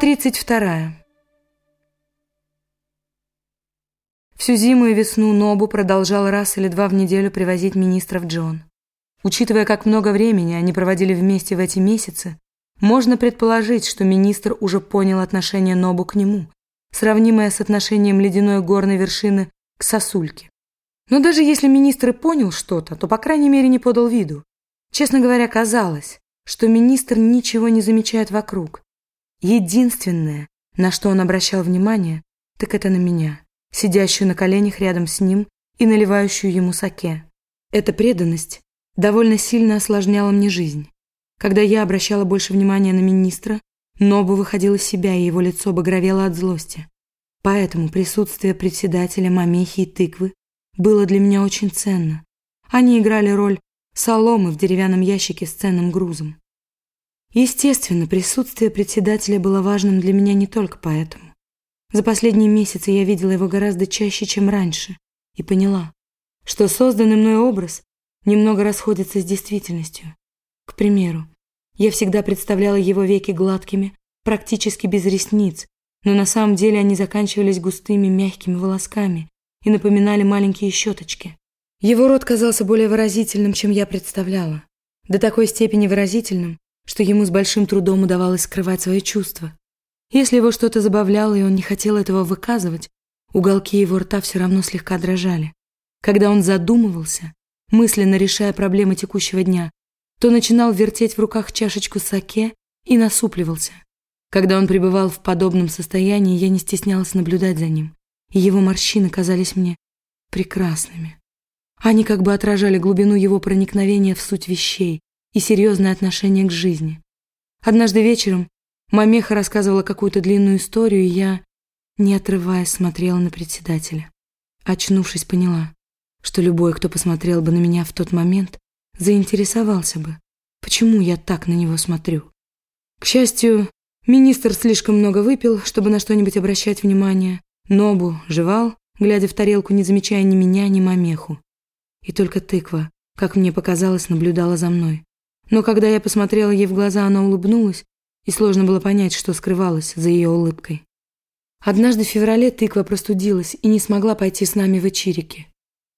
Глава 32. Всю зиму и весну Нобу продолжал раз или два в неделю привозить министров Джон. Учитывая, как много времени они проводили вместе в эти месяцы, можно предположить, что министр уже понял отношение Нобу к нему, сравнимое с отношением ледяной горной вершины к сосульке. Но даже если министр и понял что-то, то, по крайней мере, не подал виду. Честно говоря, казалось, что министр ничего не замечает вокруг, Единственное, на что он обращал внимание, так это на меня, сидящую на коленях рядом с ним и наливающую ему саке. Эта преданность довольно сильно осложняла мне жизнь. Когда я обращала больше внимания на министра, Нобу выходил из себя, и его лицо багровело от злости. Поэтому присутствие председателя, мамехи и тыквы было для меня очень ценно. Они играли роль соломы в деревянном ящике с ценным грузом. Естественно, присутствие председателя было важным для меня не только поэтому. За последние месяцы я видела его гораздо чаще, чем раньше, и поняла, что созданный мной образ немного расходится с действительностью. К примеру, я всегда представляла его веки гладкими, практически без ресниц, но на самом деле они заканчивались густыми мягкими волосками и напоминали маленькие щеточки. Его рот казался более выразительным, чем я представляла. До такой степени выразительным, что ему с большим трудом удавалось скрывать свои чувства. Если его что-то забавляло, и он не хотел этого выказывать, уголки его рта все равно слегка дрожали. Когда он задумывался, мысленно решая проблемы текущего дня, то начинал вертеть в руках чашечку саке и насупливался. Когда он пребывал в подобном состоянии, я не стеснялась наблюдать за ним, и его морщины казались мне прекрасными. Они как бы отражали глубину его проникновения в суть вещей, и серьезное отношение к жизни. Однажды вечером Мамеха рассказывала какую-то длинную историю, и я, не отрываясь, смотрела на председателя. Очнувшись, поняла, что любой, кто посмотрел бы на меня в тот момент, заинтересовался бы, почему я так на него смотрю. К счастью, министр слишком много выпил, чтобы на что-нибудь обращать внимание. Нобу жевал, глядя в тарелку, не замечая ни меня, ни Мамеху. И только тыква, как мне показалось, наблюдала за мной. Но когда я посмотрела ей в глаза, она улыбнулась, и сложно было понять, что скрывалось за ее улыбкой. Однажды в феврале тыква простудилась и не смогла пойти с нами в Ичирики.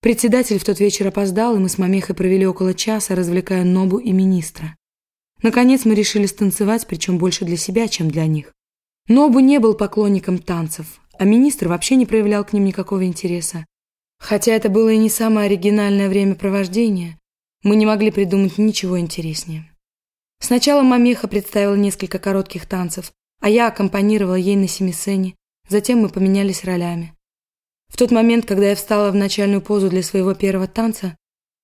Председатель в тот вечер опоздал, и мы с Мамехой провели около часа, развлекая Нобу и министра. Наконец мы решили станцевать, причем больше для себя, чем для них. Нобу не был поклонником танцев, а министр вообще не проявлял к ним никакого интереса. Хотя это было и не самое оригинальное времяпровождение, мы не могли придумать ничего интереснее. Сначала Мамеха представила несколько коротких танцев, а я аккомпанировала ей на семисцене, затем мы поменялись ролями. В тот момент, когда я встала в начальную позу для своего первого танца,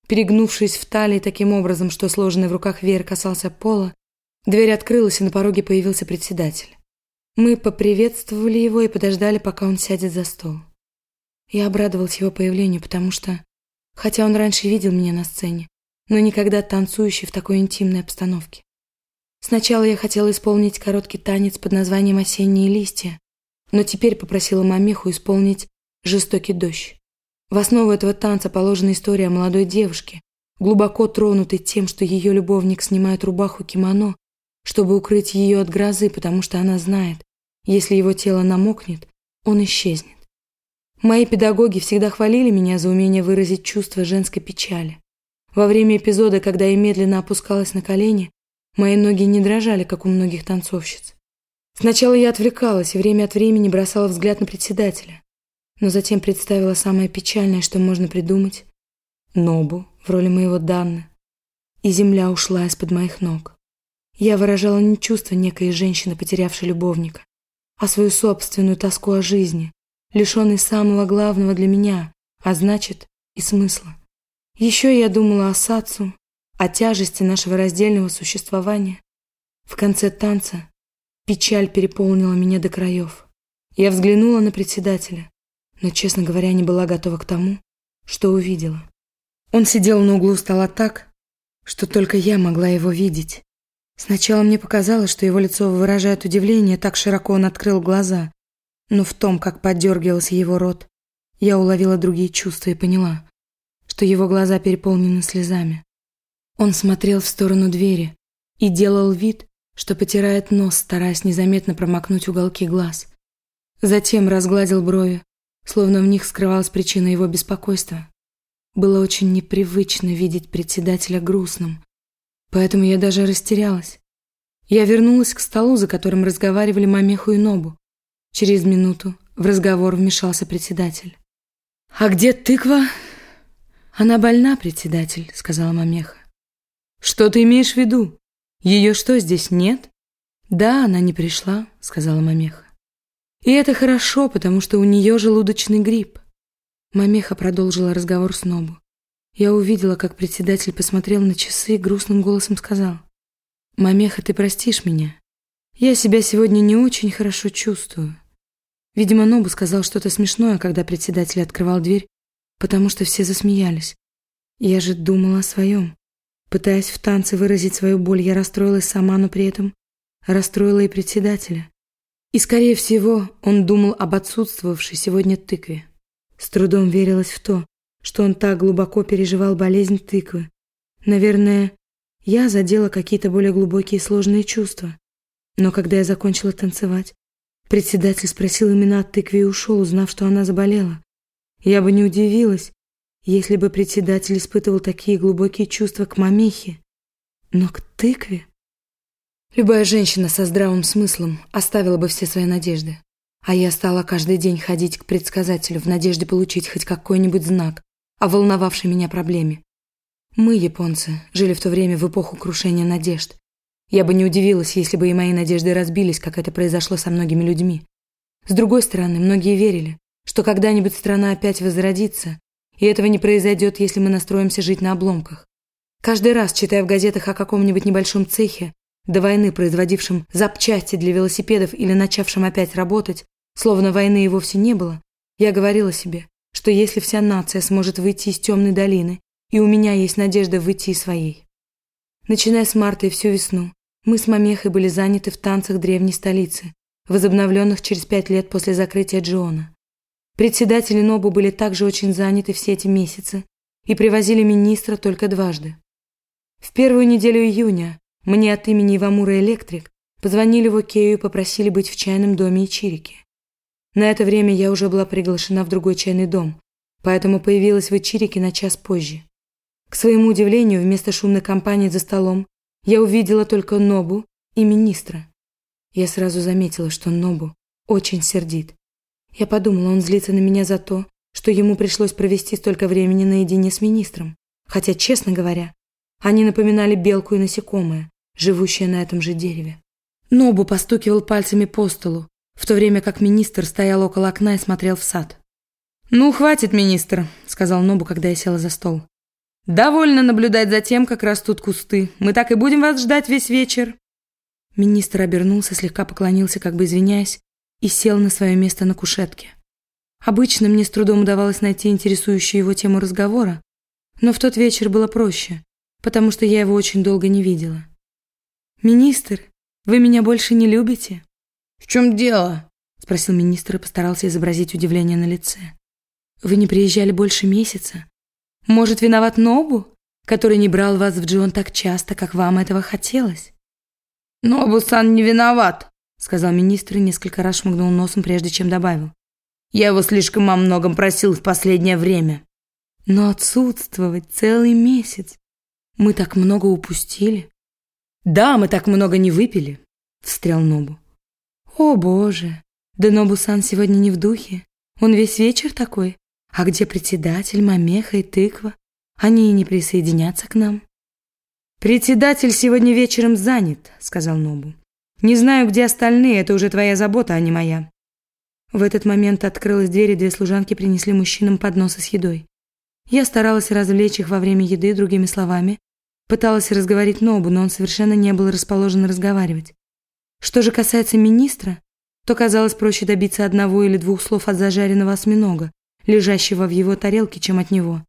перегнувшись в талии таким образом, что сложенный в руках веер касался пола, дверь открылась, и на пороге появился председатель. Мы поприветствовали его и подождали, пока он сядет за стол. Я обрадовалась его появлению, потому что, хотя он раньше видел меня на сцене, но никогда танцующий в такой интимной обстановке. Сначала я хотела исполнить короткий танец под названием «Осенние листья», но теперь попросила Мамеху исполнить «Жестокий дождь». В основу этого танца положена история о молодой девушке, глубоко тронутой тем, что ее любовник снимает рубаху кимоно, чтобы укрыть ее от грозы, потому что она знает, если его тело намокнет, он исчезнет. Мои педагоги всегда хвалили меня за умение выразить чувство женской печали. Во время эпизода, когда я медленно опускалась на колени, мои ноги не дрожали, как у многих танцовщиц. Сначала я отвлекалась и время от времени бросала взгляд на председателя, но затем представила самое печальное, что можно придумать — Нобу в роли моего Данны, и земля ушла из-под моих ног. Я выражала не чувство некой женщины, потерявшей любовника, а свою собственную тоску о жизни, лишенной самого главного для меня, а значит и смысла. Еще я думала о Сацу, о тяжести нашего раздельного существования. В конце танца печаль переполнила меня до краев. Я взглянула на председателя, но, честно говоря, не была готова к тому, что увидела. Он сидел на углу стола так, что только я могла его видеть. Сначала мне показалось, что его лицо выражает удивление, так широко он открыл глаза. Но в том, как подергивался его рот, я уловила другие чувства и поняла, что его глаза переполнены слезами. Он смотрел в сторону двери и делал вид, что потирает нос, стараясь незаметно промокнуть уголки глаз. Затем разгладил брови, словно в них скрывалась причина его беспокойства. Было очень непривычно видеть председателя грустным, поэтому я даже растерялась. Я вернулась к столу, за которым разговаривали Мамеху и Нобу. Через минуту в разговор вмешался председатель. «А где тыква?» «Она больна, председатель», — сказала Мамеха. «Что ты имеешь в виду? Ее что, здесь нет?» «Да, она не пришла», — сказала Мамеха. «И это хорошо, потому что у нее желудочный грипп». Мамеха продолжила разговор с Нобу. Я увидела, как председатель посмотрел на часы и грустным голосом сказал. «Мамеха, ты простишь меня? Я себя сегодня не очень хорошо чувствую. Видимо, Нобу сказал что-то смешное, когда председатель открывал дверь, потому что все засмеялись. Я же думала о своем. Пытаясь в танце выразить свою боль, я расстроилась сама, но при этом расстроила и председателя. И, скорее всего, он думал об отсутствовавшей сегодня тыкве. С трудом верилось в то, что он так глубоко переживал болезнь тыквы. Наверное, я задела какие-то более глубокие и сложные чувства. Но когда я закончила танцевать, Председатель спросил имена от тыкве и ушел, узнав, что она заболела. Я бы не удивилась, если бы председатель испытывал такие глубокие чувства к мамихе. Но к тыкве... Любая женщина со здравым смыслом оставила бы все свои надежды. А я стала каждый день ходить к предсказателю в надежде получить хоть какой-нибудь знак о волновавшей меня проблеме. Мы, японцы, жили в то время в эпоху крушения надежд. Я бы не удивилась, если бы и мои надежды разбились, как это произошло со многими людьми. С другой стороны, многие верили, что когда-нибудь страна опять возродится, и этого не произойдет, если мы настроимся жить на обломках. Каждый раз, читая в газетах о каком-нибудь небольшом цехе, до войны производившем запчасти для велосипедов или начавшем опять работать, словно войны и вовсе не было, я говорила себе, что если вся нация сможет выйти из темной долины, и у меня есть надежда выйти из своей. Начиная с марта и всю весну, мы с Мамехой были заняты в танцах древней столицы, возобновленных через пять лет после закрытия Джиона. Председатели Нобу были также очень заняты все эти месяцы и привозили министра только дважды. В первую неделю июня мне от имени Ивамура Электрик позвонили в Окею и попросили быть в чайном доме Ичирики. На это время я уже была приглашена в другой чайный дом, поэтому появилась в Ичирике на час позже. К своему удивлению, вместо шумной компании за столом я увидела только Нобу и министра. Я сразу заметила, что Нобу очень сердит. Я подумала, он злится на меня за то, что ему пришлось провести столько времени наедине с министром. Хотя, честно говоря, они напоминали белку и насекомое, живущее на этом же дереве. Нобу постукивал пальцами по столу, в то время как министр стоял около окна и смотрел в сад. «Ну, хватит, министр», — сказал Нобу, когда я села за стол. «Довольно наблюдать за тем, как растут кусты. Мы так и будем вас ждать весь вечер». Министр обернулся, слегка поклонился, как бы извиняясь, и сел на свое место на кушетке. Обычно мне с трудом удавалось найти интересующую его тему разговора, но в тот вечер было проще, потому что я его очень долго не видела. «Министр, вы меня больше не любите?» «В чем дело?» – спросил министр и постарался изобразить удивление на лице. «Вы не приезжали больше месяца. Может, виноват Нобу, который не брал вас в Джон так часто, как вам этого хотелось? Нобу-сан не виноват, сказал министр и несколько раз шмыгнул носом, прежде чем добавил. Я его слишком о многом просил в последнее время. Но отсутствовать целый месяц. Мы так много упустили. Да, мы так много не выпили, встрял Нобу. О, боже, да Нобу-сан сегодня не в духе. Он весь вечер такой. А где председатель, мамеха и тыква? Они и не присоединятся к нам. Председатель сегодня вечером занят, сказал Нобу. Не знаю, где остальные, это уже твоя забота, а не моя. В этот момент открылась дверь, и две служанки принесли мужчинам подносы с едой. Я старалась развлечь их во время еды другими словами, пыталась разговорить Нобу, но он совершенно не был расположен разговаривать. Что же касается министра, то казалось проще добиться одного или двух слов от зажаренного осьминога, лежащего в его тарелке, чем от него.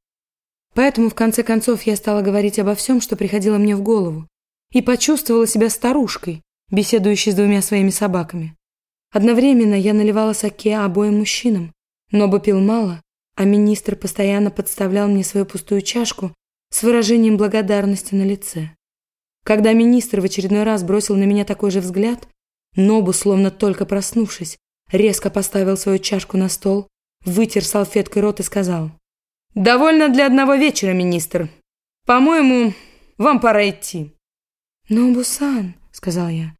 Поэтому в конце концов я стала говорить обо всем, что приходило мне в голову, и почувствовала себя старушкой, беседующей с двумя своими собаками. Одновременно я наливала саке обоим мужчинам, но бы пил мало, а министр постоянно подставлял мне свою пустую чашку с выражением благодарности на лице. Когда министр в очередной раз бросил на меня такой же взгляд, Нобу, словно только проснувшись, резко поставил свою чашку на стол, вытер салфеткой рот и сказал. «Довольно для одного вечера, министр. По-моему, вам пора идти». «Нобу-сан», — сказал я, —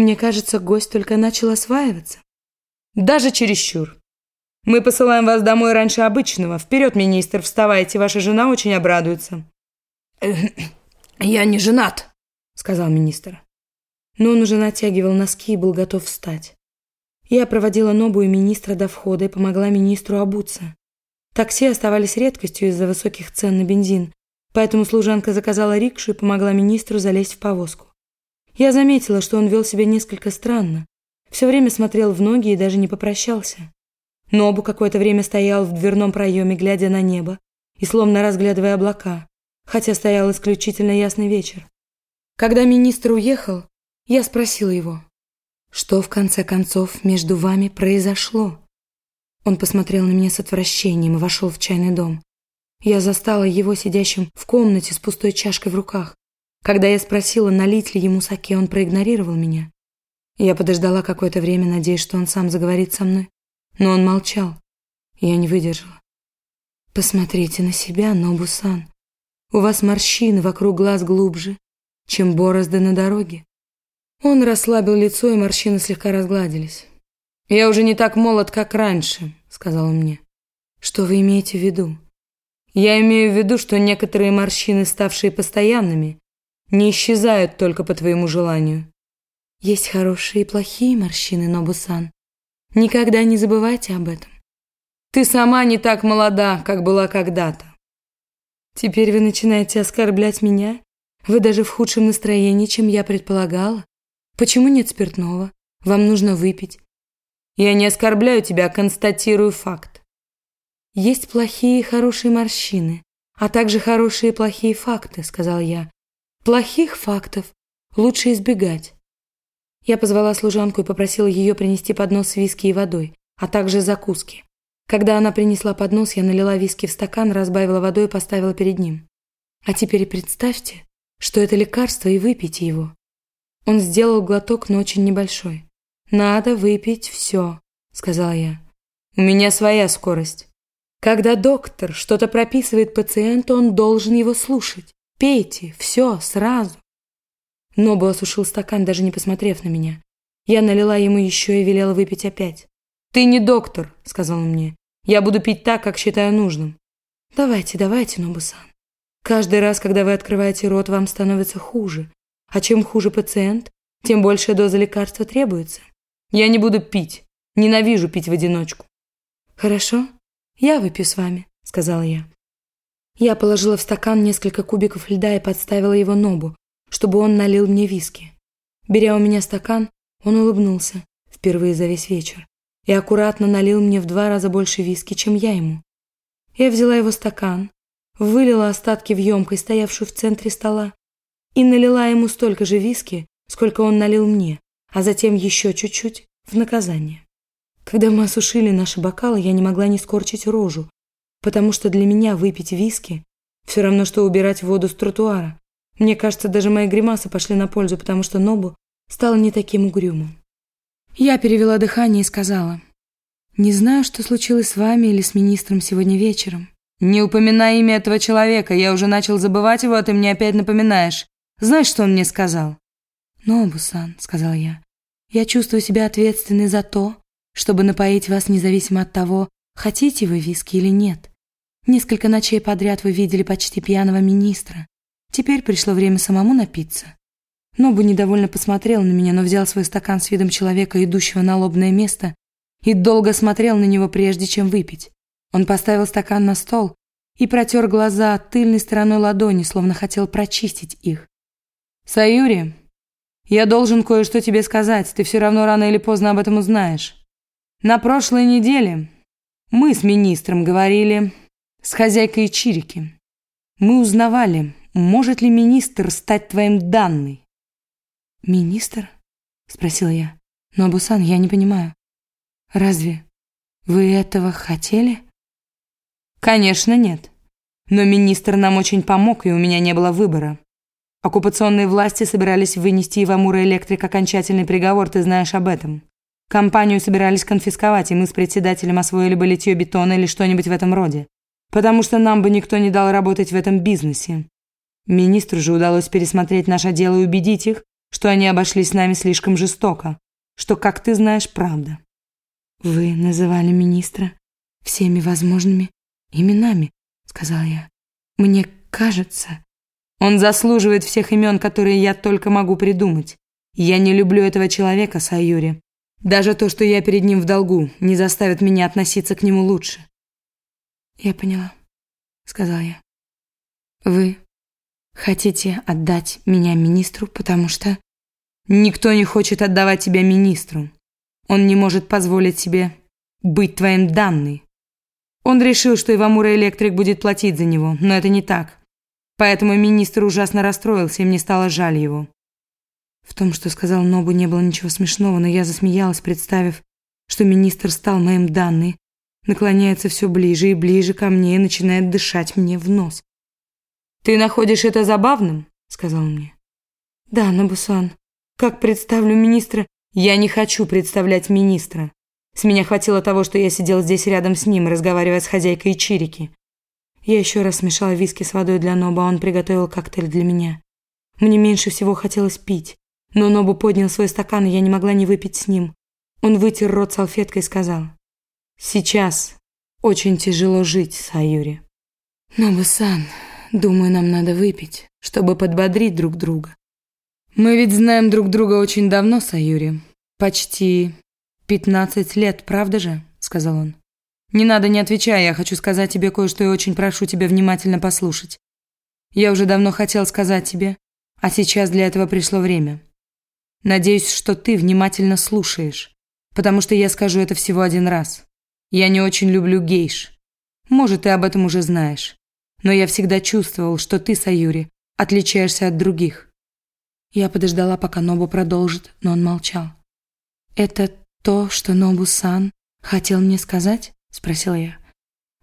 «мне кажется, гость только начал осваиваться». «Даже чересчур. Мы посылаем вас домой раньше обычного. Вперед, министр, вставайте, ваша жена очень обрадуется». «Я не женат», — сказал министр. Но он уже натягивал носки и был готов встать. Я проводила Нобу и министра до входа и помогла министру обуться. Такси оставались редкостью из-за высоких цен на бензин, поэтому служанка заказала рикшу и помогла министру залезть в повозку. Я заметила, что он вел себя несколько странно. Все время смотрел в ноги и даже не попрощался. Нобу какое-то время стоял в дверном проеме, глядя на небо и словно разглядывая облака, хотя стоял исключительно ясный вечер. Когда министр уехал, я спросила его, что в конце концов между вами произошло? Он посмотрел на меня с отвращением и вошел в чайный дом. Я застала его сидящим в комнате с пустой чашкой в руках. Когда я спросила, налить ли ему саке, он проигнорировал меня. Я подождала какое-то время, надеясь, что он сам заговорит со мной. Но он молчал. Я не выдержала. «Посмотрите на себя, Нобусан. У вас морщины вокруг глаз глубже, чем борозды на дороге. Он расслабил лицо, и морщины слегка разгладились. «Я уже не так молод, как раньше», — сказал он мне. «Что вы имеете в виду?» «Я имею в виду, что некоторые морщины, ставшие постоянными, не исчезают только по твоему желанию». «Есть хорошие и плохие морщины, Нобусан. Никогда не забывайте об этом». «Ты сама не так молода, как была когда-то». «Теперь вы начинаете оскорблять меня? Вы даже в худшем настроении, чем я предполагала?» Почему нет спиртного? Вам нужно выпить. Я не оскорбляю тебя, констатирую факт. Есть плохие и хорошие морщины, а также хорошие и плохие факты, сказал я. Плохих фактов лучше избегать. Я позвала служанку и попросила ее принести поднос с виски и водой, а также закуски. Когда она принесла поднос, я налила виски в стакан, разбавила водой и поставила перед ним. А теперь представьте, что это лекарство и выпейте его. Он сделал глоток, но очень небольшой. «Надо выпить все», — сказала я. «У меня своя скорость. Когда доктор что-то прописывает пациенту, он должен его слушать. Пейте, все, сразу». Нобу осушил стакан, даже не посмотрев на меня. Я налила ему еще и велела выпить опять. «Ты не доктор», — сказал он мне. «Я буду пить так, как считаю нужным». «Давайте, давайте, Нобусан. Каждый раз, когда вы открываете рот, вам становится хуже. А чем хуже пациент, тем большая доза лекарства требуется. Я не буду пить. Ненавижу пить в одиночку. Хорошо, я выпью с вами, сказала я. Я положила в стакан несколько кубиков льда и подставила его Нобу, чтобы он налил мне виски. Беря у меня стакан, он улыбнулся впервые за весь вечер и аккуратно налил мне в два раза больше виски, чем я ему. Я взяла его стакан, вылила остатки в емкость, стоявшую в центре стола, и налила ему столько же виски, сколько он налил мне, а затем еще чуть-чуть в наказание. Когда мы осушили наши бокалы, я не могла не скорчить рожу, потому что для меня выпить виски все равно, что убирать воду с тротуара. Мне кажется, даже мои гримасы пошли на пользу, потому что Нобу стал не таким угрюмым. Я перевела дыхание и сказала, «Не знаю, что случилось с вами или с министром сегодня вечером». «Не упоминай имя этого человека, я уже начал забывать его, а ты мне опять напоминаешь. Знаешь, что он мне сказал?» «Нобу-сан», — сказал я, — «я чувствую себя ответственной за то, чтобы напоить вас независимо от того, хотите вы виски или нет. Несколько ночей подряд вы видели почти пьяного министра. Теперь пришло время самому напиться». Нобу недовольно посмотрел на меня, но взял свой стакан с видом человека, идущего на лобное место, и долго смотрел на него, прежде чем выпить. Он поставил стакан на стол и протер глаза тыльной стороной ладони, словно хотел прочистить их. «Саюри, я должен кое-что тебе сказать, ты все равно рано или поздно об этом узнаешь. На прошлой неделе мы с министром говорили с хозяйкой Чирики. Мы узнавали, может ли министр стать твоим данной». «Министр?» – спросила я. «Но, Абусан, я не понимаю. Разве вы этого хотели?» «Конечно нет. Но министр нам очень помог, и у меня не было выбора. Оккупационные власти собирались вынести Ивамура Электрик окончательный приговор, ты знаешь об этом. Компанию собирались конфисковать, и мы с председателем освоили бы литье бетона или что-нибудь в этом роде. Потому что нам бы никто не дал работать в этом бизнесе. Министру же удалось пересмотреть наше дело и убедить их, что они обошлись с нами слишком жестоко, что, как ты знаешь, правда. Вы называли министра всеми возможными именами, сказал я. Мне кажется, он заслуживает всех имен, которые я только могу придумать. Я не люблю этого человека, Саюри. Даже то, что я перед ним в долгу, не заставит меня относиться к нему лучше. Я поняла, сказал я. Вы хотите отдать меня министру, потому что никто не хочет отдавать тебя министру. Он не может позволить себе быть твоим данной. Он решил, что Ивамура Электрик будет платить за него, но это не так. Поэтому министр ужасно расстроился, и мне стало жаль его. В том, что сказал Нобу, не было ничего смешного, но я засмеялась, представив, что министр стал моим данной, наклоняется все ближе и ближе ко мне и начинает дышать мне в нос. «Ты находишь это забавным?» — сказал он мне. «Да, Нобусан, как представлю министра...» «Я не хочу представлять министра. С меня хватило того, что я сидел здесь рядом с ним, разговаривая с хозяйкой Чирики. Я еще раз смешала виски с водой для Ноба, а он приготовил коктейль для меня. Мне меньше всего хотелось пить, но Нобу поднял свой стакан, и я не могла не выпить с ним. Он вытер рот салфеткой и сказал, «Сейчас очень тяжело жить, Саюри». «Нобу-сан, думаю, нам надо выпить, чтобы подбодрить друг друга. Мы ведь знаем друг друга очень давно, Саюри. Почти пятнадцать лет, правда же?» – сказал он. «Не надо, не отвечай, я хочу сказать тебе кое-что и очень прошу тебя внимательно послушать. Я уже давно хотел сказать тебе, а сейчас для этого пришло время. Надеюсь, что ты внимательно слушаешь, потому что я скажу это всего один раз. Я не очень люблю гейш. Может, ты об этом уже знаешь. Но я всегда чувствовал, что ты, Саюри, отличаешься от других». Я подождала, пока Нобу продолжит, но он молчал. «Это то, что Нобу-сан хотел мне сказать?» – спросила я.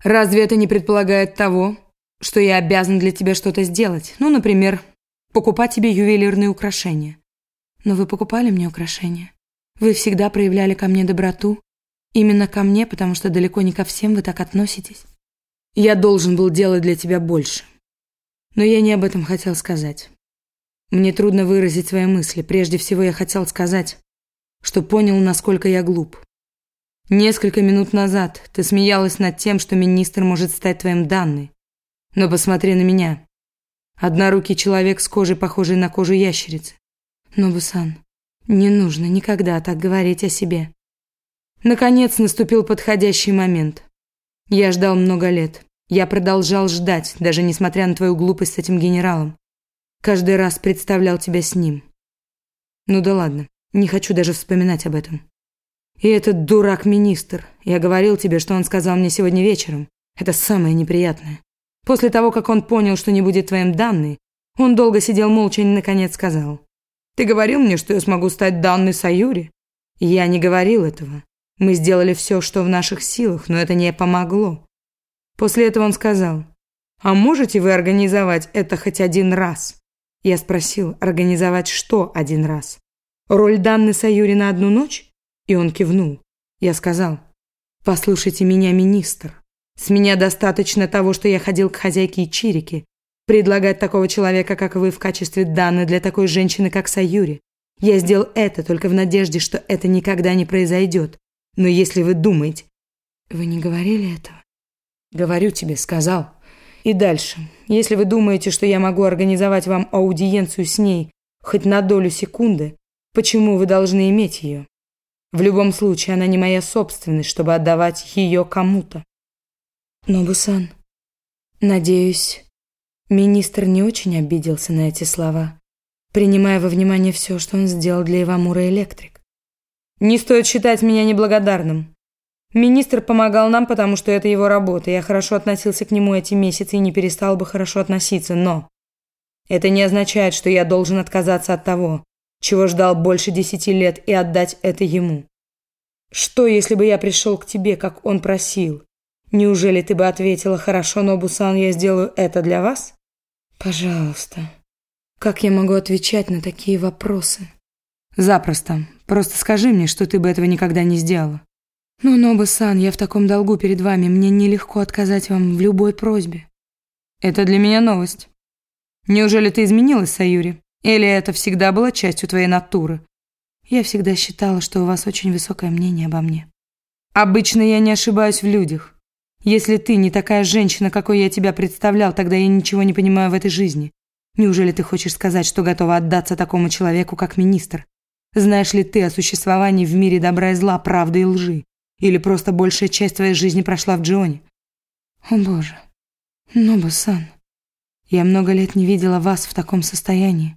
«Разве это не предполагает того, что я обязан для тебя что-то сделать? Ну, например, покупать тебе ювелирные украшения». «Но вы покупали мне украшения. Вы всегда проявляли ко мне доброту. Именно ко мне, потому что далеко не ко всем вы так относитесь». «Я должен был делать для тебя больше. Но я не об этом хотел сказать. Мне трудно выразить свои мысли. Прежде всего я хотел сказать, что понял, насколько я глуп. Несколько минут назад ты смеялась над тем, что министр может стать твоим данной. Но посмотри на меня. Однорукий человек с кожей, похожей на кожу ящерицы. Нобусан, не нужно никогда так говорить о себе. Наконец наступил подходящий момент. Я ждал много лет. Я продолжал ждать, даже несмотря на твою глупость с этим генералом. Каждый раз представлял тебя с ним. Ну да ладно. Не хочу даже вспоминать об этом. И этот дурак-министр. Я говорил тебе, что он сказал мне сегодня вечером. Это самое неприятное. После того, как он понял, что не будет твоим данной, он долго сидел молча и наконец сказал. «Ты говорил мне, что я смогу стать данной Саюри?» Я не говорил этого. Мы сделали все, что в наших силах, но это не помогло. После этого он сказал, «А можете вы организовать это хоть один раз?» Я спросил, организовать что один раз? Роль Данны Саюри на одну ночь? И он кивнул. Я сказал, послушайте меня, министр. С меня достаточно того, что я ходил к хозяйке Ичирики. Предлагать такого человека, как вы, в качестве Данны для такой женщины, как Саюри. Я сделал это только в надежде, что это никогда не произойдет. Но если вы думаете... Вы не говорили этого? Говорю тебе, сказал. И дальше. Если вы думаете, что я могу организовать вам аудиенцию с ней хоть на долю секунды, Почему вы должны иметь ее? В любом случае, она не моя собственность, чтобы отдавать ее кому-то. Нобусан, надеюсь, министр не очень обиделся на эти слова, принимая во внимание все, что он сделал для Ивамура Электрик. Не стоит считать меня неблагодарным. Министр помогал нам, потому что это его работа. Я хорошо относился к нему эти месяцы и не перестал бы хорошо относиться, но это не означает, что я должен отказаться от того, чего ждал больше десяти лет, и отдать это ему. Что, если бы я пришел к тебе, как он просил? Неужели ты бы ответила, хорошо, Нобусан, я сделаю это для вас? Пожалуйста. Как я могу отвечать на такие вопросы? Запросто. Просто скажи мне, что ты бы этого никогда не сделала. Ну, Ноба-сан, я в таком долгу перед вами, мне нелегко отказать вам в любой просьбе. Это для меня новость. Неужели ты изменилась, Саюри? Или это всегда было частью твоей натуры? Я всегда считала, что у вас очень высокое мнение обо мне. Обычно я не ошибаюсь в людях. Если ты не такая женщина, какой я тебя представлял, тогда я ничего не понимаю в этой жизни. Неужели ты хочешь сказать, что готова отдаться такому человеку, как министр? Знаешь ли ты о существовании в мире добра и зла, правды и лжи? Или просто большая часть твоей жизни прошла в Джоне? О боже, Нобу-сан, я много лет не видела вас в таком состоянии.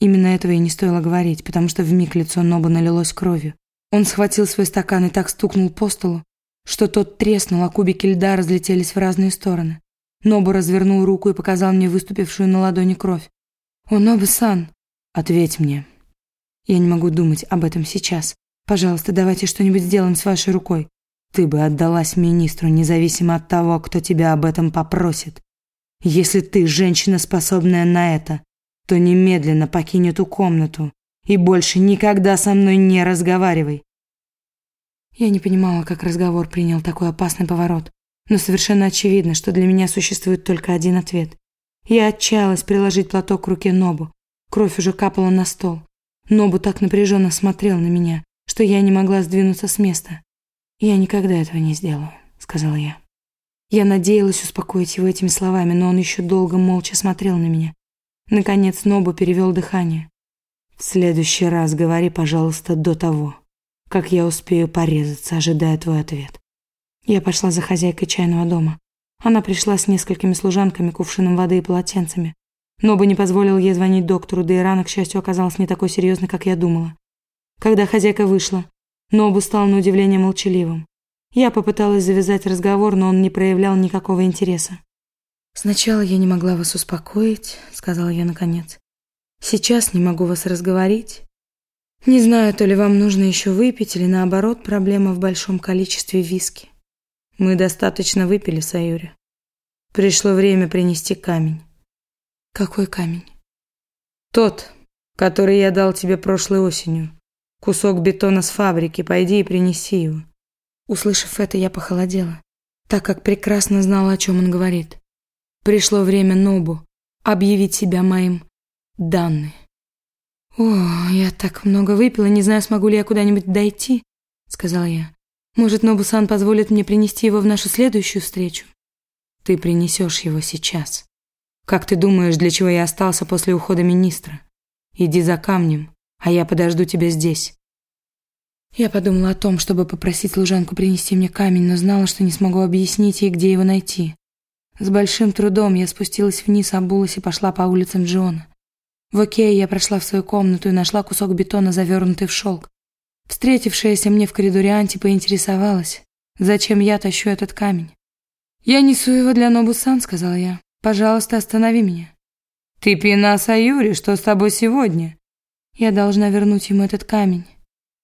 Именно этого и не стоило говорить, потому что вмиг лицо Нобу налилось кровью. Он схватил свой стакан и так стукнул по столу, что тот треснул, а кубики льда разлетелись в разные стороны. Нобу развернул руку и показал мне выступившую на ладони кровь. «О, Нобу-сан!» «Ответь мне!» «Я не могу думать об этом сейчас. Пожалуйста, давайте что-нибудь сделаем с вашей рукой. Ты бы отдалась министру, независимо от того, кто тебя об этом попросит. Если ты женщина, способная на это, то немедленно покинь эту комнату и больше никогда со мной не разговаривай. Я не понимала, как разговор принял такой опасный поворот, но совершенно очевидно, что для меня существует только один ответ. Я отчаялась приложить платок к руке Нобу. Кровь уже капала на стол. Нобу так напряженно смотрел на меня, что я не могла сдвинуться с места. «Я никогда этого не сделаю», — сказала я. Я надеялась успокоить его этими словами, но он еще долго молча смотрел на меня. Наконец Нобу перевел дыхание. «В следующий раз говори, пожалуйста, до того, как я успею порезаться, ожидая твой ответ». Я пошла за хозяйкой чайного дома. Она пришла с несколькими служанками, кувшином воды и полотенцами. Нобу не позволил ей звонить доктору, да и рана, к счастью, оказалась не такой серьезной, как я думала. Когда хозяйка вышла, Нобу стал на удивление молчаливым. Я попыталась завязать разговор, но он не проявлял никакого интереса. «Сначала я не могла вас успокоить», — сказала я наконец. «Сейчас не могу вас разговорить. Не знаю, то ли вам нужно еще выпить, или наоборот, проблема в большом количестве виски. Мы достаточно выпили, Саюри. Пришло время принести камень». «Какой камень?» «Тот, который я дал тебе прошлой осенью. Кусок бетона с фабрики, пойди и принеси его. Услышав это, я похолодела, так как прекрасно знала, о чем он говорит. Пришло время Нобу объявить себя моим данным. «О, я так много выпила, не знаю, смогу ли я куда-нибудь дойти», — сказала я. «Может, Нобу-сан позволит мне принести его в нашу следующую встречу?» «Ты принесешь его сейчас. Как ты думаешь, для чего я остался после ухода министра? Иди за камнем, а я подожду тебя здесь. Я подумала о том, чтобы попросить служанку принести мне камень, но знала, что не смогу объяснить ей, где его найти. С большим трудом я спустилась вниз, обулась и пошла по улицам Джона. В Окее я прошла в свою комнату и нашла кусок бетона, завернутый в шелк. Встретившаяся мне в коридоре Анти поинтересовалась, зачем я тащу этот камень. «Я несу его для Нобусан», — сказала я. «Пожалуйста, останови меня». «Ты пина Саюри, что с тобой сегодня?» Я должна вернуть ему этот камень.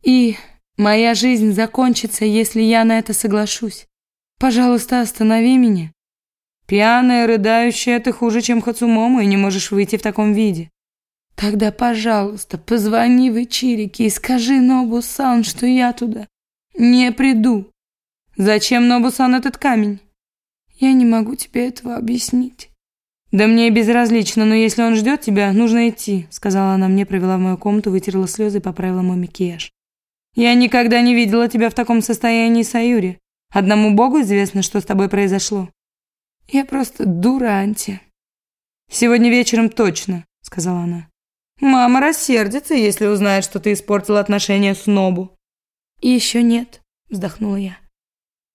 И моя жизнь закончится, если я на это соглашусь. Пожалуйста, останови меня. Пьяная, рыдающая, ты хуже, чем Хацумому, и не можешь выйти в таком виде. Тогда, пожалуйста, позвони в Ичирике и скажи Нобу-сан, что я туда не приду. Зачем Нобу-сан этот камень? Я не могу тебе этого объяснить. «Да мне безразлично, но если он ждет тебя, нужно идти», сказала она мне, провела в мою комнату, вытерла слезы и поправила мой макияж. «Я никогда не видела тебя в таком состоянии, Саюри. Одному Богу известно, что с тобой произошло». «Я просто дура, Анти». «Сегодня вечером точно», сказала она. «Мама рассердится, если узнает, что ты испортила отношения с Нобу». «И еще нет», вздохнула я.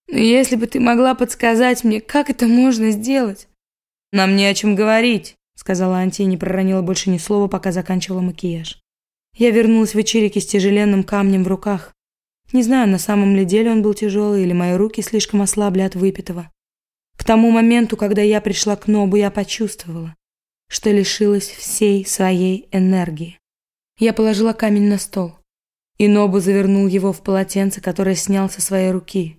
«Но если бы ты могла подсказать мне, как это можно сделать?» «Нам не о чем говорить», — сказала Анти и не проронила больше ни слова, пока заканчивала макияж. Я вернулась в вечерике с тяжеленным камнем в руках. Не знаю, на самом ли деле он был тяжелый, или мои руки слишком ослабли от выпитого. К тому моменту, когда я пришла к Нобу, я почувствовала, что лишилась всей своей энергии. Я положила камень на стол, и Нобу завернул его в полотенце, которое снял со своей руки.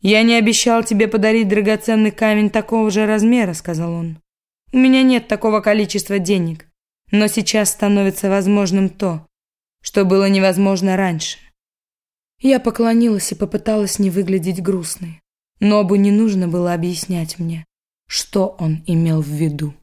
«Я не обещал тебе подарить драгоценный камень такого же размера», — сказал он. «У меня нет такого количества денег. Но сейчас становится возможным то, что было невозможно раньше. Я поклонилась и попыталась не выглядеть грустной. Нобу не нужно было объяснять мне, что он имел в виду.